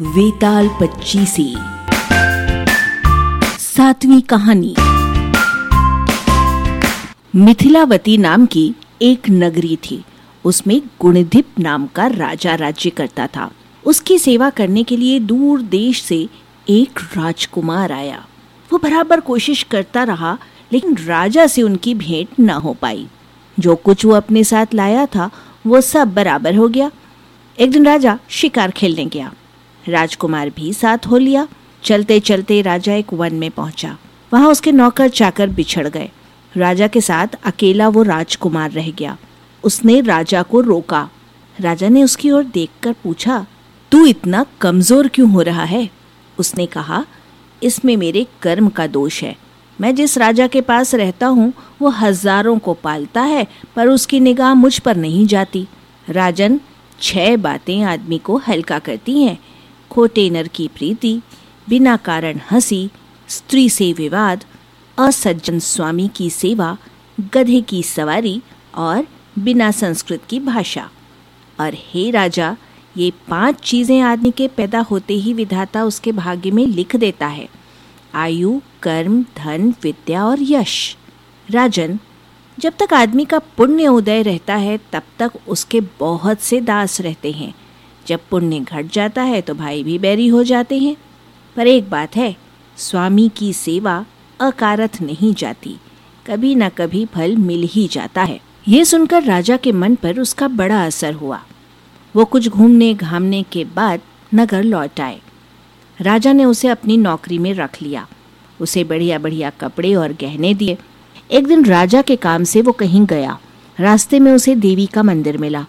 वेताल पच्चीसी सातवीं कहानी। मिथिलावती नाम की एक नगरी थी। उसमें गुणधिप नाम का राजा राज्य करता था। उसकी सेवा करने के लिए दूर देश से एक राजकुमार आया। वो बराबर कोशिश करता रहा, लेकिन राजा से उनकी भेंट न हो पाई। जो कुछ वो अपने साथ लाया था, वो सब बराबर हो गया। एक दिन राजा शिकार खेलने गया। राजकुमार भी साथ हो लिया। चलते चलते राजा एक वन में पहुँचा। वहाँ उसके नौकर चाकर बिछड़ गए। राजा के साथ अकेला वो राजकुमार रह गया। उसने राजा को रोका। राजा ने उसकी ओर देखकर पूछा, तू इतना कमज़ोर क्यों हो रहा है? उसने कहा, इसमें मेरे कर्म का दोष है। मैं जिस राजा के पास रहता हूँ, वो हज़ारों को पालता है, पर उसकी निगाह मुझ पर नहीं जाती। राजन, छह बातें आदमी को हल्का करती हैं। खोटे नर की प्रीति, बिना कारण हँसी, स्त्री से विवाद, असज्जन स्वामी की सेवा, गधे की सवारी और बिना संस्कृत की भाषा। और हे राजा, ये पाँच चीज़ें आदमी के पैदा होते ही विधाता उसके भाग्य में लिख देता है। आयु, कर्म, धन, विद्या और यश। राजन, जब तक आदमी का पुण्य उदय रहता है, तब तक उसके बहुत से दास रहते हैं। जब पुण्य घट जाता है तो भाई भी बैरी हो जाते हैं। पर एक बात है, स्वामी की सेवा अकारथ नहीं जाती। कभी न कभी फल मिल ही जाता है। ये सुनकर राजा के मन पर उसका बड़ा असर हुआ। वो कुछ घूमने घामने के बाद नगर लौट आए। राजा ने उसे अपनी नौकरी में रख लिया। उसे बढ़िया बढ़िया कपड़े और गहने दिए। एक दिन राजा के काम से वो कहीं गया। रास्ते में उसे देवी का मंदिर मिला।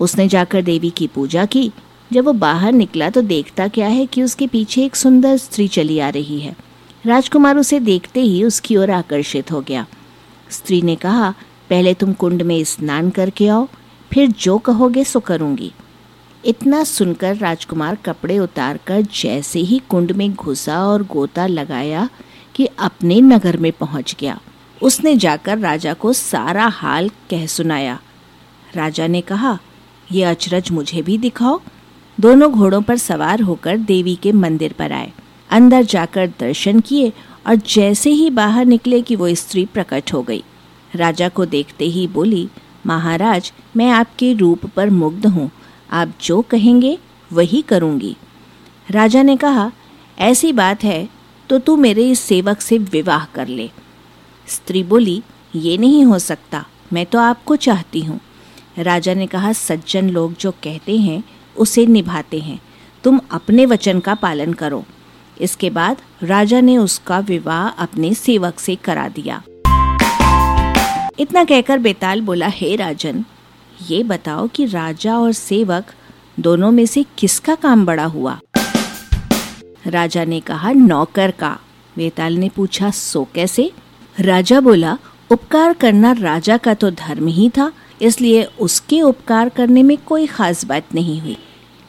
उसने जाकर देवी की पूजा की। जब वो बाहर निकला तो देखता क्या है कि उसके पीछे एक सुंदर स्त्री चली आ रही है। राजकुमार उसे देखते ही उसकी ओर आकर्षित हो गया। स्त्री ने कहा, पहले तुम कुंड में स्नान करके आओ, फिर जो कहोगे सो करूँगी। इतना सुनकर राजकुमार कपड़े उतारकर जैसे ही कुंड में घुसा और गोता लगाया कि अपने नगर में पहुँच गया। उसने जाकर राजा को सारा हाल कह सुनाया। राजा ने कहा यह अचरज मुझे भी दिखाओ। दोनों घोड़ों पर सवार होकर देवी के मंदिर पर आए। अंदर जाकर दर्शन किए और जैसे ही बाहर निकले कि वो स्त्री प्रकट हो गई। राजा को देखते ही बोली, महाराज, मैं आपके रूप पर मुग्ध हूँ। आप जो कहेंगे, वही करूँगी। राजा ने कहा, ऐसी बात है तो तू मेरे इस सेवक से विवाह कर ले। स्त्री बोली, ये नहीं हो सकता। मैं तो आपको चाहती हूँ। राजा ने कहा, सज्जन लोग जो कहते हैं, उसे निभाते हैं। तुम अपने वचन का पालन करो। इसके बाद राजा ने उसका विवाह अपने सेवक से करा दिया। इतना कहकर बेताल बोला, हे राजन, ये बताओ कि राजा और सेवक दोनों में से किसका काम बड़ा हुआ? राजा ने कहा, नौकर का। बेताल ने पूछा, सो कैसे? राजा बोला, उपकार करना राजा का तो धर्म ही था इसलिए उसके उपकार करने में कोई खास बात नहीं हुई।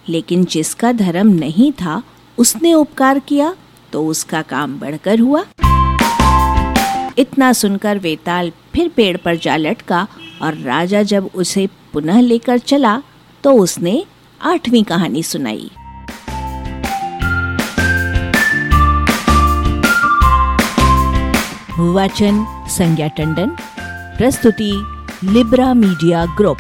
लेकिन जिसका धर्म नहीं था, उसने उपकार किया तो उसका काम बढ़कर हुआ। इतना सुनकर वेताल फिर पेड़ पर जा लटका और राजा जब उसे पुनः लेकर चला तो उसने आठवीं कहानी सुनाई। वाचन संज्ञा टंडन, प्रस्तुति लिब्रा मीडिया ग्रुप